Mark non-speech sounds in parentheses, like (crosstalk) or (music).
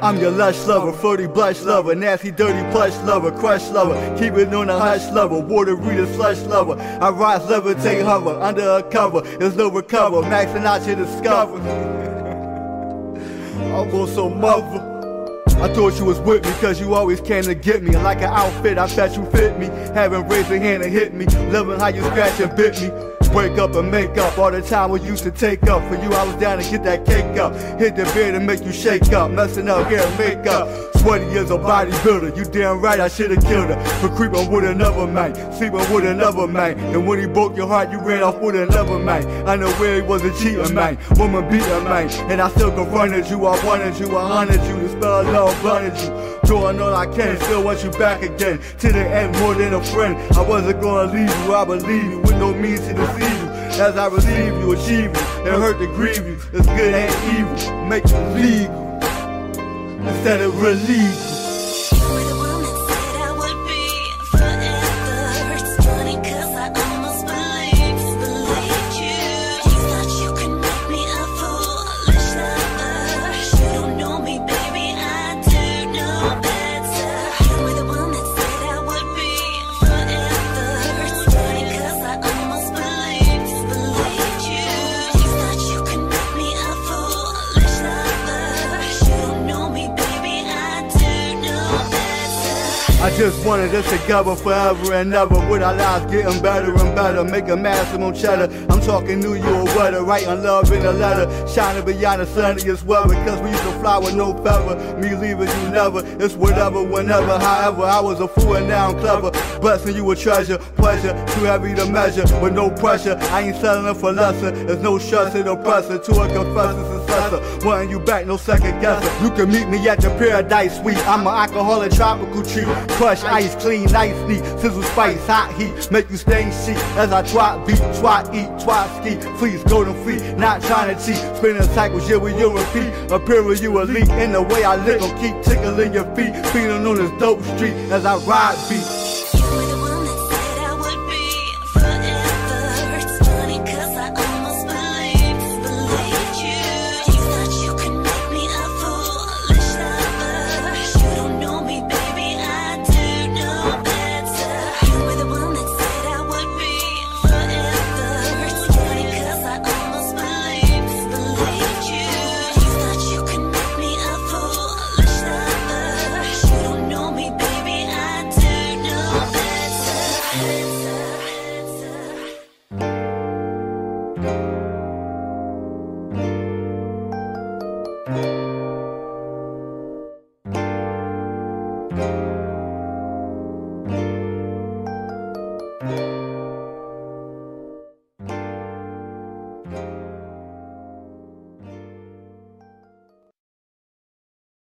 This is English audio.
I'm your lush lover, fruity blush lover, nasty dirty plush lover, crush lover, keep it on a hush lover, water reader slush lover. I rise, levitate, hover, under a cover, there's no recover, maxing out your discover. (laughs) I want some mother. I thought you was with me cause you always came to get me Like an outfit, I bet you fit me Haven't raised a hand and hit me Loving how you scratch and bit me Wake up and make up all the time we used to take up. For you, I was down to get that cake up. Hit the bed and make you shake up. Messing up and makeup. Sweaty as a bodybuilder. You damn right I should've killed her. For creeping with another man. Sleeping with another man. And when he broke your heart, you ran off with another man. I know where he was a cheating man. Woman beating man. And I still confronted you. I wanted you. I honored you. The spell of love blunted you doing all I can, still want you back again. To the end, more than a friend. I wasn't gonna leave you, I believe you, with no means to deceive you. As I receive you, achieve you, it hurt to grieve you. It's good and evil, make you legal instead of relieve I just wanted us together forever and ever. With our lives getting better and better Making maximum cheddar. I'm talking New York weather Writing love in a letter. Shining beyond the sunniest weather Cause we used to fly with no feather. Me leaving you never It's whatever, whenever. However, I was a fool and now I'm clever. Blessing you a treasure Pleasure, too heavy to measure. With no pressure I ain't settling for lesser. There's no stress and oppressor To a confessor successor Wanting you back, no second guesser You can meet me at the paradise suite I'm an alcoholic tropical tree Crush ice, clean, nice, neat. Sizzle spice, hot heat, make you stain sheet. As I twat beat, twat eat, twat ski. Please go to free, not trying to cheat. Spinning cycles, yeah, we you repeat. Appear you elite in the way I live. Keep tickling your feet. Feeling on this dope street as I ride beat. You.